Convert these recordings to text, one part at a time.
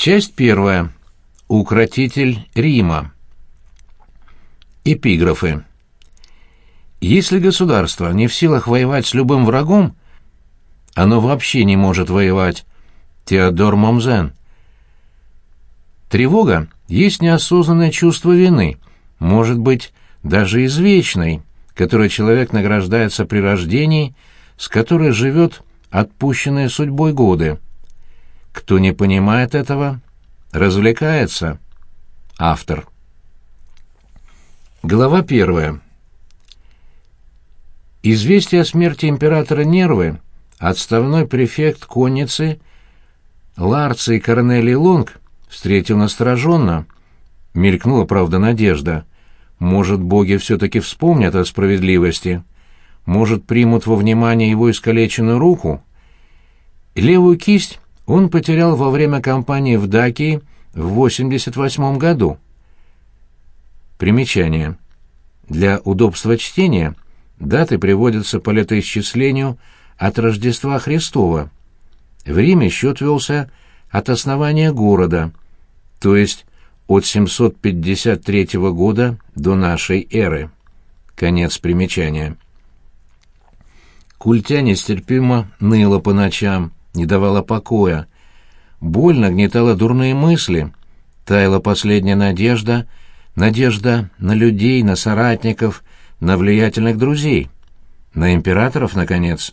Часть первая. Укротитель Рима. Эпиграфы. Если государство не в силах воевать с любым врагом, оно вообще не может воевать. Теодор Момзен. Тревога есть неосознанное чувство вины, может быть, даже извечной, которой человек награждается при рождении, с которой живет отпущенные судьбой годы. Кто не понимает этого, развлекается. Автор. Глава первая. Известие о смерти императора Нервы отставной префект конницы Ларций Корнелий Лонг встретил настороженно. Мелькнула, правда, надежда. Может, боги все-таки вспомнят о справедливости? Может, примут во внимание его искалеченную руку? Левую кисть он потерял во время кампании в Дакии в 88 году. Примечание. Для удобства чтения даты приводятся по летоисчислению от Рождества Христова. В Риме счет велся от основания города, то есть от 753 года до нашей эры. Конец примечания. Культя нестерпимо ныла по ночам, не давала покоя. Боль нагнетала дурные мысли, таяла последняя надежда, надежда на людей, на соратников, на влиятельных друзей, на императоров, наконец.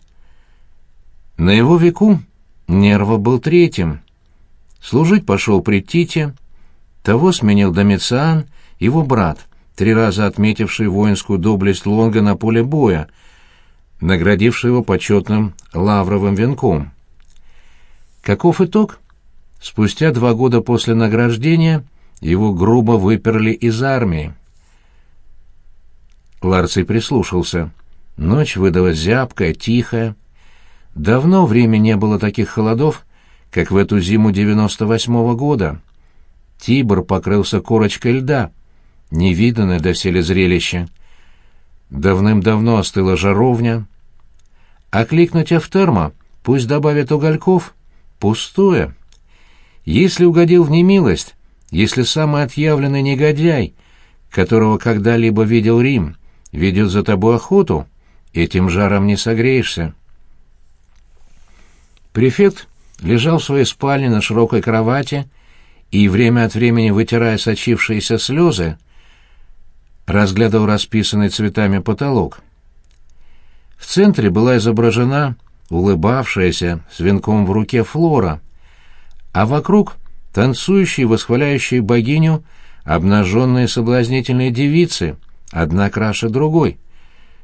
На его веку Нерва был третьим. Служить пошел при Тите, того сменил Домициан, его брат, три раза отметивший воинскую доблесть Лонга на поле боя, наградивший его почетным лавровым венком. Каков итог? Спустя два года после награждения его грубо выперли из армии. Ларций прислушался. Ночь выдалась зябкая, тихая. Давно в Риме не было таких холодов, как в эту зиму девяносто восьмого года. Тибр покрылся корочкой льда, невиданное доселе зрелище. Давным-давно остыла жаровня. Окликнуть Эфтерма, пусть добавит угольков — Пустое. Если угодил в немилость, если самый отъявленный негодяй, которого когда-либо видел Рим, ведет за тобой охоту, этим жаром не согреешься. Префект лежал в своей спальне на широкой кровати и, время от времени вытирая сочившиеся слезы, разглядывал расписанный цветами потолок. В центре была изображена улыбавшаяся с венком в руке Флора, а вокруг танцующие, восхваляющие богиню, обнаженные соблазнительные девицы, одна краше другой.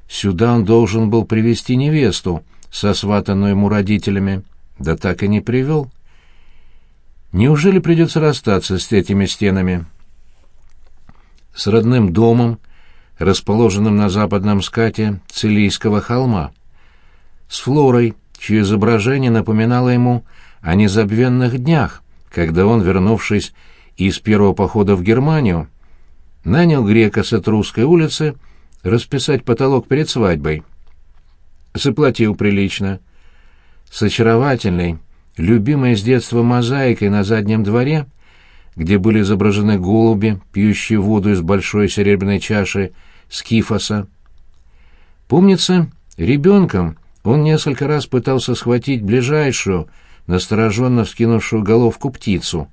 Сюда он должен был привести невесту, сосватанную ему родителями, да так и не привел. Неужели придется расстаться с этими стенами? С родным домом, расположенным на западном скате Цилийского холма с Флорой, чье изображение напоминало ему о незабвенных днях, когда он, вернувшись из первого похода в Германию, нанял грека с Этрусской улицы расписать потолок перед свадьбой. Заплатил прилично. С очаровательной, любимой с детства мозаикой на заднем дворе, где были изображены голуби, пьющие воду из большой серебряной чаши скифоса. Помнится, ребенком он несколько раз пытался схватить ближайшую, настороженно вскинувшую головку птицу.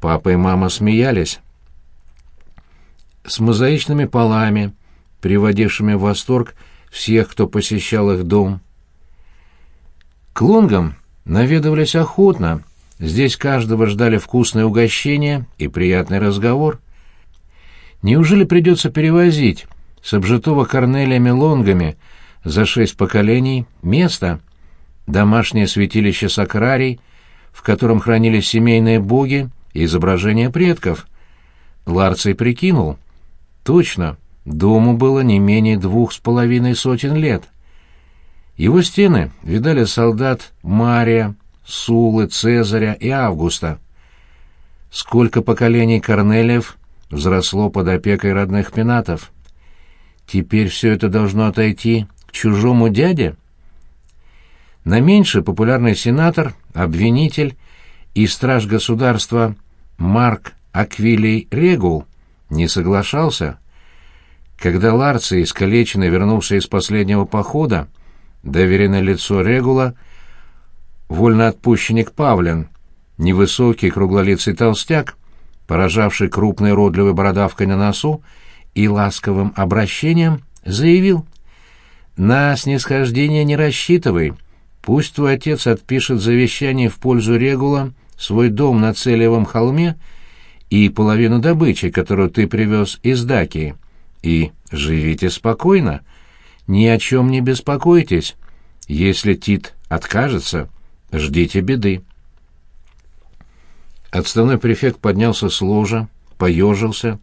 Папа и мама смеялись. С мозаичными полами, приводившими в восторг всех, кто посещал их дом. К лонгам наведывались охотно, здесь каждого ждали вкусное угощение и приятный разговор. Неужели придется перевозить с обжитого корнелиями лонгами за шесть поколений место, домашнее святилище Сакрарий, в котором хранились семейные боги и изображения предков. Ларций прикинул. Точно, дому было не менее двух с половиной сотен лет. Его стены видали солдат Мария, Сулы, Цезаря и Августа. Сколько поколений Корнелиев взросло под опекой родных пенатов. Теперь все это должно отойти чужому дяде? На меньше популярный сенатор, обвинитель и страж государства Марк Аквилий Регул не соглашался. Когда Ларций, искалеченный, вернулся из последнего похода, доверенное лицо Регула, вольноотпущенник Павлин, невысокий круглолицый толстяк, поражавший крупной родливой бородавкой на носу и ласковым обращением, заявил «На снисхождение не рассчитывай, пусть твой отец отпишет завещание в пользу Регула, свой дом на Целевом холме и половину добычи, которую ты привез из Дакии, и живите спокойно, ни о чем не беспокойтесь, если Тит откажется, ждите беды». Отставной префект поднялся с ложа, поежился,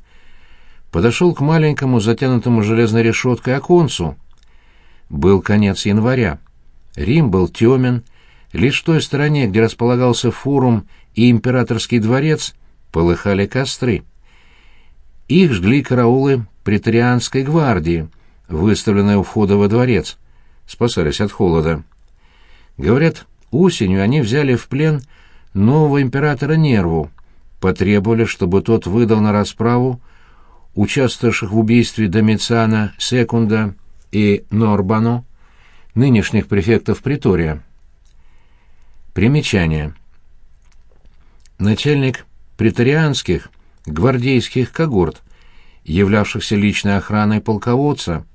подошел к маленькому, затянутому железной решеткой оконцу. Был конец января. Рим был темен, лишь в той стороне, где располагался форум и императорский дворец, полыхали костры. Их жгли караулы претарианской гвардии, выставленные у входа во дворец, спасались от холода. Говорят, осенью они взяли в плен нового императора Нерву, потребовали, чтобы тот выдал на расправу участвовавших в убийстве Домициана Секунда и Норбано, нынешних префектов Притория. Примечание. Начальник претарианских гвардейских когорт, являвшихся личной охраной полководца,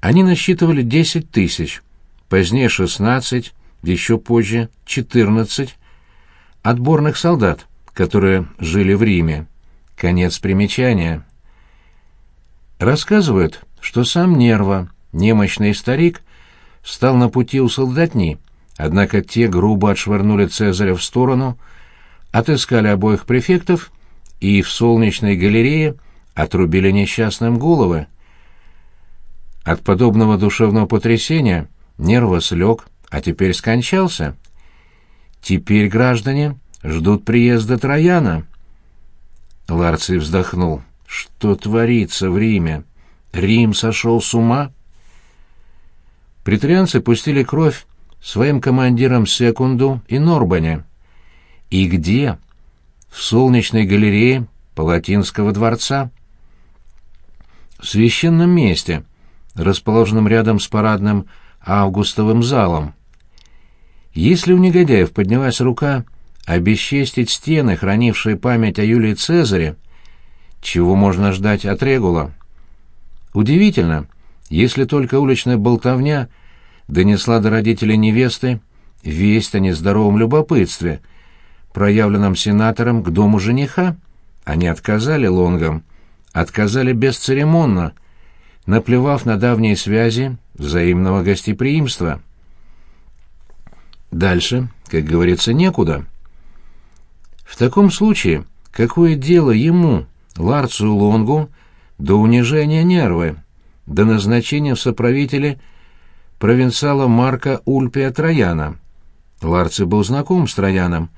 они насчитывали 10 тысяч, позднее 16, еще позже 14 отборных солдат, которые жили в Риме. Конец примечания. Рассказывают, что сам Нерва, немощный старик, стал на пути у солдатни, однако те грубо отшвырнули Цезаря в сторону, отыскали обоих префектов и в солнечной галерее отрубили несчастным головы. От подобного душевного потрясения Нерва слег, а теперь скончался. Теперь граждане ждут приезда Трояна. Ларций вздохнул. Что творится в Риме? Рим сошел с ума? Притрианцы пустили кровь своим командирам Секунду и Норбане. И где? В солнечной галерее Палатинского дворца. В священном месте, расположенном рядом с парадным Августовым залом. Если у негодяев поднялась рука обесчестить стены, хранившие память о Юлии Цезаре, чего можно ждать от Регула? Удивительно, если только уличная болтовня донесла до родителей невесты весть о нездоровом любопытстве, проявленном сенатором к дому жениха, они отказали лонгам, отказали бесцеремонно, наплевав на давние связи взаимного гостеприимства. Дальше, как говорится, некуда. В таком случае, какое дело ему, Ларцию Лонгу, до унижения нервы, до назначения в соправители провинциала Марка Ульпия Трояна? Ларций был знаком с Трояном,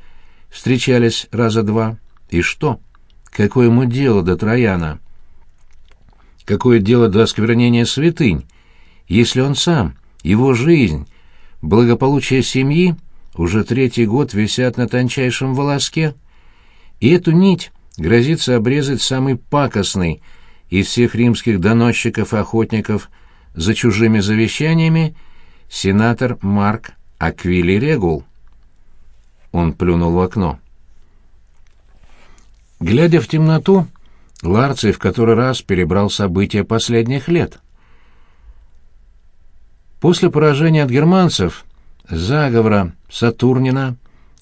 встречались раза два. И что? Какое ему дело до Трояна? Какое дело до осквернения святынь, если он сам, его жизнь, благополучие семьи уже третий год висят на тончайшем волоске, и эту нить грозится обрезать самый пакостный из всех римских доносчиков и охотников за чужими завещаниями сенатор Марк Аквилий Регул. Он плюнул в окно. Глядя в темноту, Ларций в который раз перебрал события последних лет. После поражения от германцев заговора Сатурнина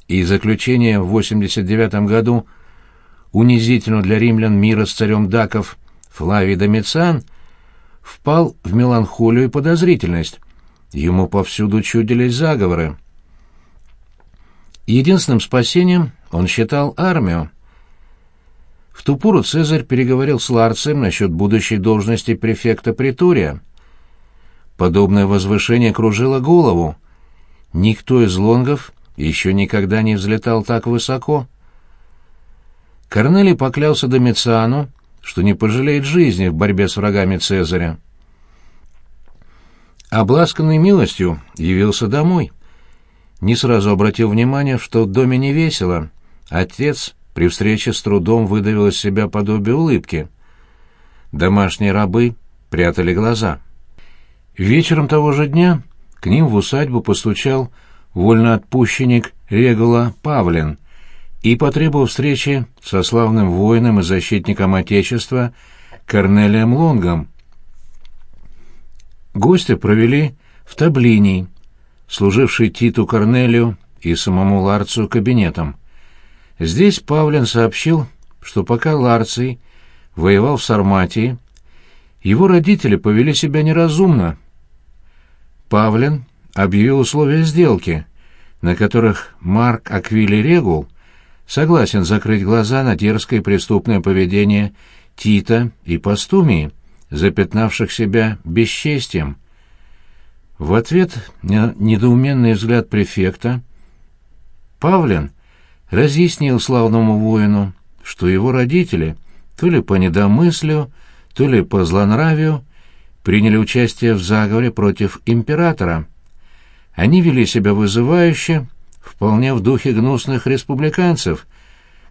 и заключения в 89 году унизительного для римлян мира с царем Даков Флавий Домициан впал в меланхолию и подозрительность. Ему повсюду чудились заговоры. Единственным спасением он считал армию. В ту пору Цезарь переговорил с Ларцем насчет будущей должности префекта Притория. Подобное возвышение кружило голову. Никто из лонгов еще никогда не взлетал так высоко. Корнелий поклялся Домициану, что не пожалеет жизни в борьбе с врагами Цезаря. Обласканный милостью явился домой. не сразу обратил внимание, что в доме не весело. Отец при встрече с трудом выдавил из себя подобие улыбки. Домашние рабы прятали глаза. Вечером того же дня к ним в усадьбу постучал вольноотпущенник Регула Павлин и потребовал встречи со славным воином и защитником Отечества Корнелием Лонгом. Гости провели в Таблиний, служивший Титу Корнелию и самому Ларцию кабинетом. Здесь Павлин сообщил, что пока Ларций воевал в Сарматии, его родители повели себя неразумно. Павлин объявил условия сделки, на которых Марк Аквили Регул согласен закрыть глаза на дерзкое преступное поведение Тита и Пастумии, запятнавших себя бесчестием. В ответ на недоуменный взгляд префекта Павлин разъяснил славному воину, что его родители то ли по недомыслию, то ли по злонравию приняли участие в заговоре против императора. Они вели себя вызывающе, вполне в духе гнусных республиканцев,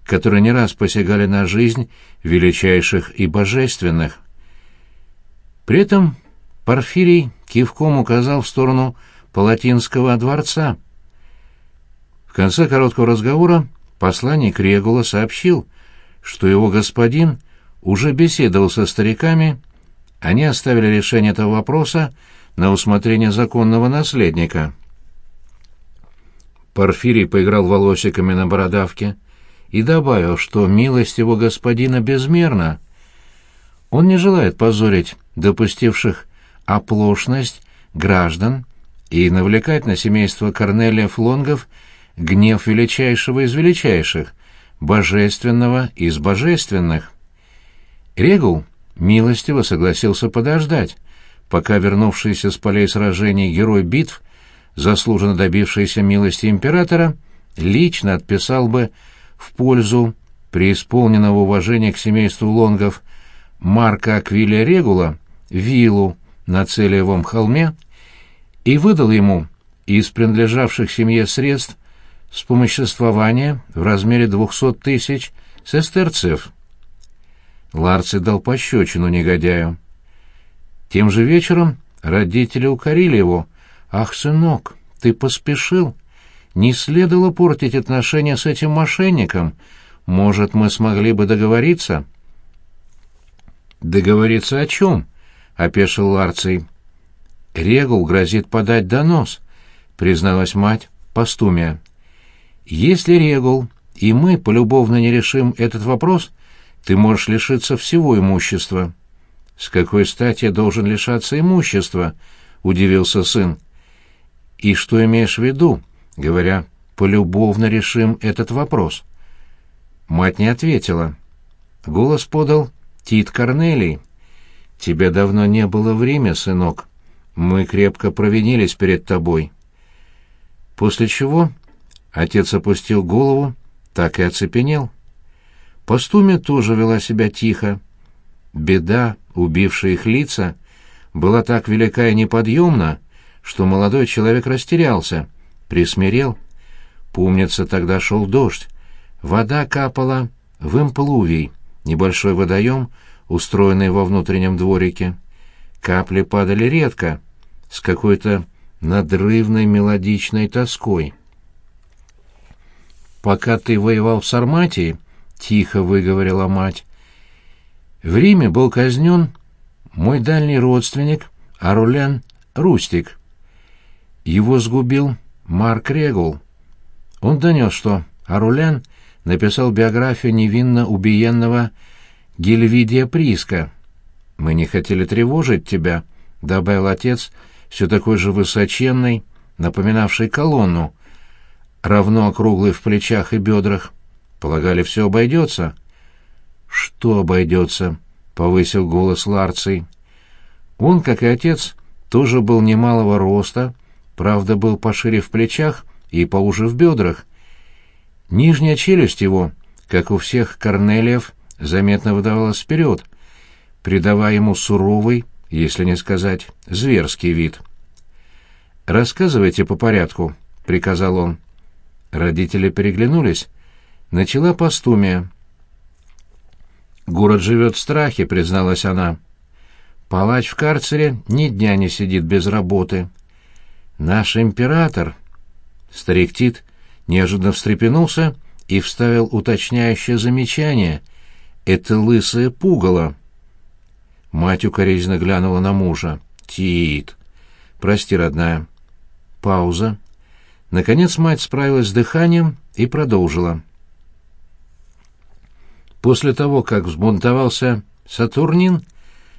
которые не раз посягали на жизнь величайших и божественных. При этом Порфирий кивком указал в сторону Палатинского дворца. В конце короткого разговора посланник Регула сообщил, что его господин уже беседовал со стариками, они оставили решение этого вопроса на усмотрение законного наследника. Порфирий поиграл волосиками на бородавке и добавил, что милость его господина безмерна. Он не желает позорить допустивших оплошность граждан и навлекать на семейство Корнелия Флонгов гнев величайшего из величайших, божественного из божественных. Регул милостиво согласился подождать, пока вернувшийся с полей сражений герой битв, заслуженно добившийся милости императора, лично отписал бы в пользу преисполненного уважения к семейству Лонгов Марка Аквилия Регула виллу на Целиевом холме и выдал ему из принадлежавших семье средств вспомоществования в размере двухсот тысяч сестерцев. Ларци дал пощечину негодяю. Тем же вечером родители укорили его. «Ах, сынок, ты поспешил. Не следовало портить отношения с этим мошенником. Может, мы смогли бы договориться?» «Договориться о чем?» — опешил Ларций. «Регул грозит подать донос», — призналась мать Постумия. «Если Регул и мы полюбовно не решим этот вопрос, ты можешь лишиться всего имущества». «С какой стати я должен лишаться имущества?» — удивился сын. «И что имеешь в виду, говоря, полюбовно решим этот вопрос?» Мать не ответила. Голос подал Тит Корнелий. «Тебя давно не было в Риме, сынок. Мы крепко провинились перед тобой». После чего отец опустил голову, так и оцепенел. Постуме тоже вела себя тихо. Беда, убившая их лица, была так велика и неподъемна, что молодой человек растерялся, присмирел. Помнится, тогда шел дождь. Вода капала в имплувий, небольшой водоем, устроенный во внутреннем дворике. Капли падали редко, с какой-то надрывной мелодичной тоской. «Пока ты воевал в Сарматии», — тихо выговорила мать, — «в Риме был казнен мой дальний родственник Арулен Рустик. Его сгубил Марк Регул. Он донес, что Арулен написал биографию невинно убиенного Гельвидия Приска. «Мы не хотели тревожить тебя», — добавил отец, все такой же высоченный, напоминавший колонну, равно округлый в плечах и бедрах. Полагали, все обойдется. «Что обойдется?» — повысил голос Ларций. Он, как и отец, тоже был немалого роста, правда, был пошире в плечах и поуже в бедрах. Нижняя челюсть его, как у всех Корнелиев, заметно выдавалась вперед, придавая ему суровый, если не сказать, зверский вид. «Рассказывайте по порядку», — приказал он. Родители переглянулись. Начала постумия. «Город живет в страхе», — призналась она. «Палач в карцере ни дня не сидит без работы. Наш император...» Старик Тит неожиданно встрепенулся и вставил уточняющее замечание. «Это лысое пугало». Мать укоризненно глянула на мужа. «Тит!» «Прости, родная». Пауза. Наконец мать справилась с дыханием и продолжила. После того, как взбунтовался Сатурнин,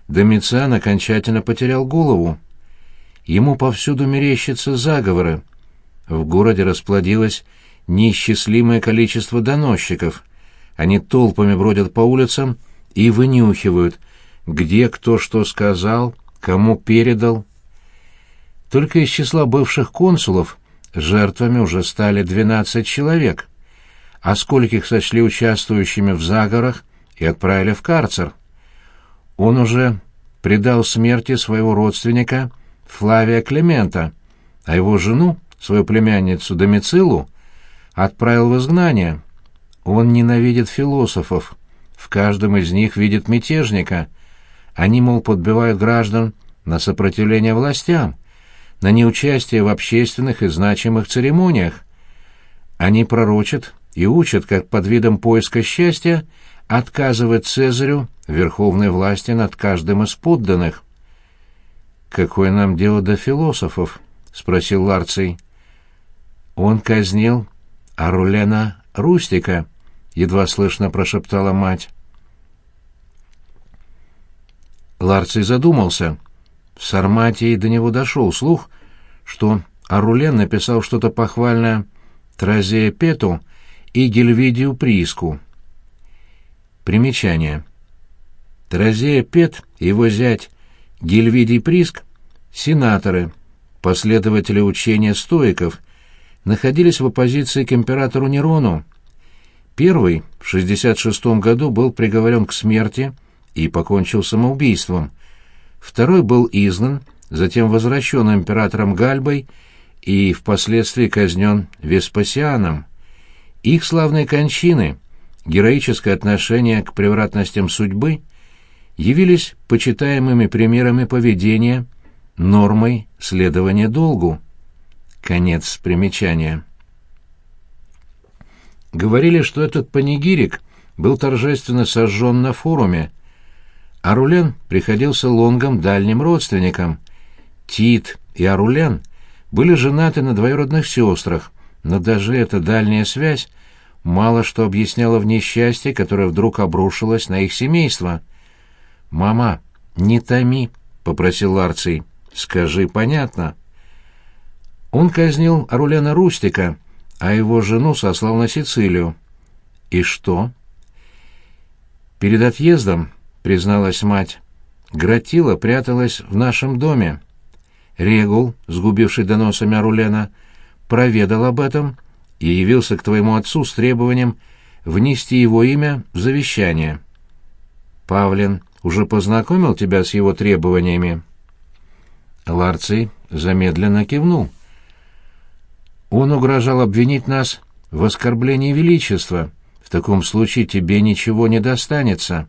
Домициан окончательно потерял голову. Ему повсюду мерещатся заговоры. В городе расплодилось неисчислимое количество доносчиков. Они толпами бродят по улицам и вынюхивают, где кто что сказал, кому передал. Только из числа бывших консулов жертвами уже стали 12 человек, а скольких сочли участвующими в заговорах и отправили в карцер. Он уже предал смерти своего родственника Флавия Климента, а его жену, свою племянницу Домицилу, отправил в изгнание. Он ненавидит философов, в каждом из них видит мятежника. Они, мол, подбивают граждан на сопротивление властям, на неучастие в общественных и значимых церемониях. Они пророчат и учат, как под видом поиска счастья отказывать Цезарю верховной власти над каждым из подданных. «Какое нам дело до философов?» — спросил Ларций. «Он казнил Арулена Рустика», — едва слышно прошептала мать. Ларций задумался. В Сарматии до него дошел слух, что Арулен написал что-то похвальное Тразея Пету и Гельвидию Приску. Примечание. Тразея Пет его зять Гельвидий Приск — сенаторы, последователи учения стоиков, находились в оппозиции к императору Нерону. Первый в 66 году был приговорен к смерти и покончил самоубийством. Второй был изгнан, затем возвращен императором Гальбой и впоследствии казнен Веспасианом. Их славные кончины, героическое отношение к превратностям судьбы явились почитаемыми примерами поведения, нормой следования долгу. Конец примечания. Говорили, что этот панигирик был торжественно сожжен на форуме, а Рулен приходился Лонгом дальним родственникам. Тит и Арулен были женаты на двоюродных сестрах, но даже эта дальняя связь мало что объясняла в несчастье, которое вдруг обрушилось на их семейство. «Мама, не томи», — попросил Арций. «Скажи, понятно». Он казнил Арулена Рустика, а его жену сослал на Сицилию. «И что?» Перед отъездом призналась мать. Гратила пряталась в нашем доме. Регул, сгубивший доносами Арулена, проведал об этом и явился к твоему отцу с требованием внести его имя в завещание. Павлин уже познакомил тебя с его требованиями?» Ларций замедленно кивнул. «Он угрожал обвинить нас в оскорблении величества. В таком случае тебе ничего не достанется».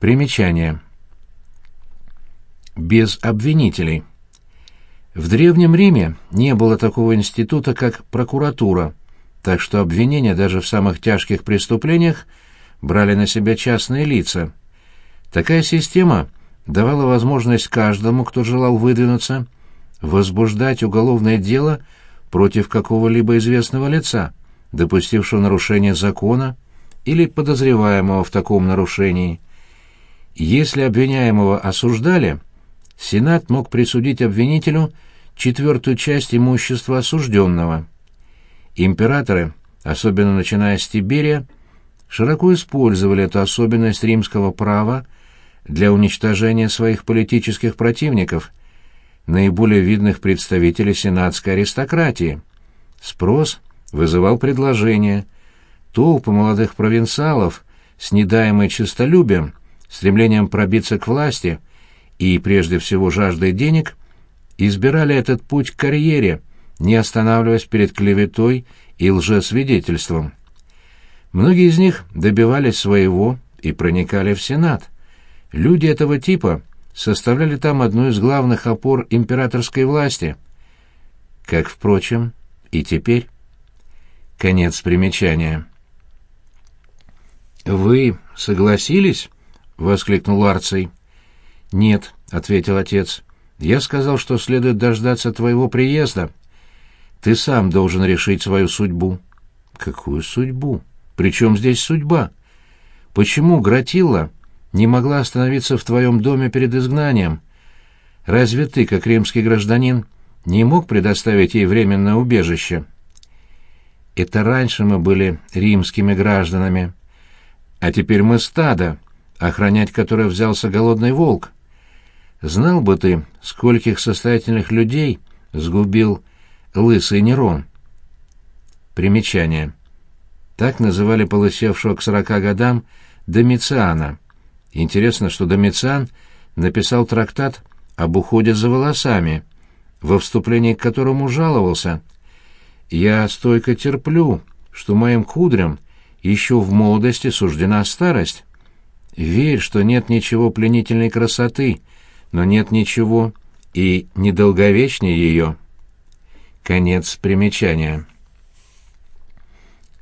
Примечание. Без обвинителей. В Древнем Риме не было такого института, как прокуратура, так что обвинения даже в самых тяжких преступлениях брали на себя частные лица. Такая система давала возможность каждому, кто желал выдвинуться, возбуждать уголовное дело против какого-либо известного лица, допустившего нарушение закона или подозреваемого в таком нарушении. Если обвиняемого осуждали, Сенат мог присудить обвинителю четвертую часть имущества осужденного. Императоры, особенно начиная с Тиберия, широко использовали эту особенность римского права для уничтожения своих политических противников, наиболее видных представителей сенатской аристократии. Спрос вызывал предложение. Толпы молодых провинциалов с недаемой честолюбием – стремлением пробиться к власти и, прежде всего, жаждой денег, избирали этот путь к карьере, не останавливаясь перед клеветой и лжесвидетельством. Многие из них добивались своего и проникали в Сенат. Люди этого типа составляли там одну из главных опор императорской власти. Как, впрочем, и теперь. Конец примечания. «Вы согласились?» — воскликнул Арций. «Нет», — ответил отец. «Я сказал, что следует дождаться твоего приезда. Ты сам должен решить свою судьбу». «Какую судьбу? Причем здесь судьба? Почему Гратилла не могла остановиться в твоем доме перед изгнанием? Разве ты, как римский гражданин, не мог предоставить ей временное убежище?» «Это раньше мы были римскими гражданами», а теперь мы стадо, охранять которое взялся голодный волк. Знал бы ты, скольких состоятельных людей сгубил лысый Нерон. Примечание. Так называли полысевшего к сорока годам Домициана. Интересно, что Домициан написал трактат об уходе за волосами, во вступлении к которому жаловался. «Я стойко терплю, что моим кудрям еще в молодости суждена старость. Верь, что нет ничего пленительной красоты, но нет ничего и недолговечнее ее. Конец примечания.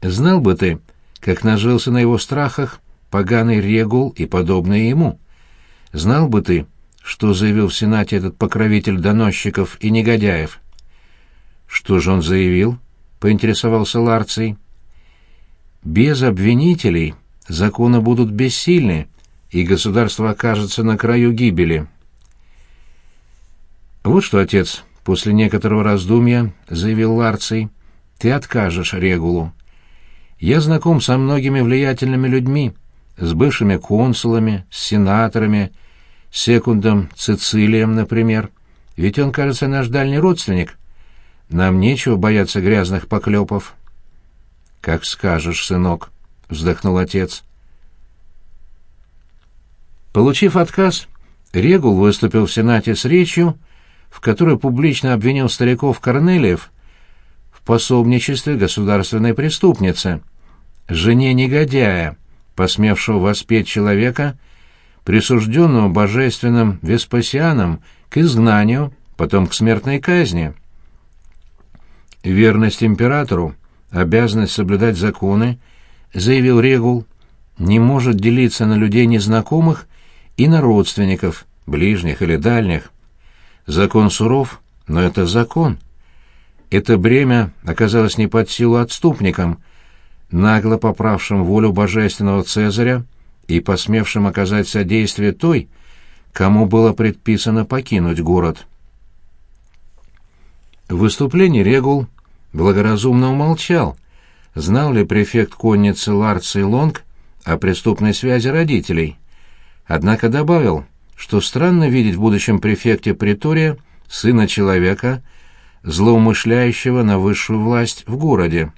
Знал бы ты, как нажился на его страхах поганый Регул и подобные ему. Знал бы ты, что заявил в Сенате этот покровитель доносчиков и негодяев. Что же он заявил? — поинтересовался Ларций. Без обвинителей законы будут бессильны, и государство окажется на краю гибели. Вот что, отец, после некоторого раздумья заявил Ларций, ты откажешь Регулу. Я знаком со многими влиятельными людьми, с бывшими консулами, с сенаторами, секундом Цицилием, например. Ведь он, кажется, наш дальний родственник. Нам нечего бояться грязных поклепов. «Как скажешь, сынок», — вздохнул отец. Получив отказ, Регул выступил в Сенате с речью, в которой публично обвинил стариков Корнелиев в пособничестве государственной преступницы, жене негодяя, посмевшего воспеть человека, присужденного божественным Веспасианом к изгнанию, потом к смертной казни. Верность императору обязанность соблюдать законы, заявил Регул, не может делиться на людей незнакомых и на родственников, ближних или дальних. Закон суров, но это закон. Это бремя оказалось не под силу отступникам, нагло поправшим волю божественного Цезаря и посмевшим оказать содействие той, кому было предписано покинуть город. В выступлении Регул благоразумно умолчал, знал ли префект конницы Ларций Лонг о преступной связи родителей. Однако добавил, что странно видеть в будущем префекте Притория сына человека, злоумышляющего на высшую власть в городе.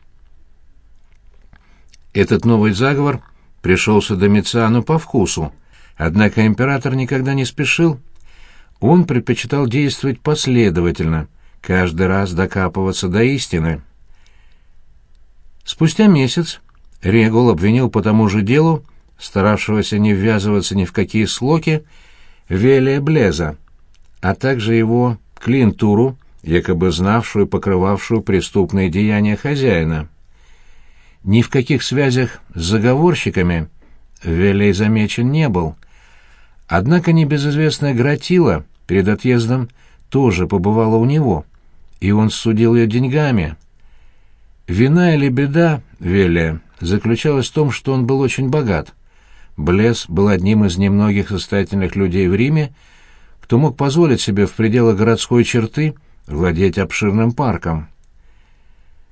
Этот новый заговор пришелся Домициану по вкусу, однако император никогда не спешил. Он предпочитал действовать последовательно, каждый раз докапываться до истины. Спустя месяц Регул обвинил по тому же делу, старавшегося не ввязываться ни в какие слоки, Велия Блеза, а также его клиентуру, якобы знавшую и покрывавшую преступные деяния хозяина. Ни в каких связях с заговорщиками Велей замечен не был. Однако небезызвестная Гратила перед отъездом тоже побывала у него — и он судил ее деньгами. Вина или беда Велия заключалась в том, что он был очень богат. Блес был одним из немногих состоятельных людей в Риме, кто мог позволить себе в пределах городской черты владеть обширным парком.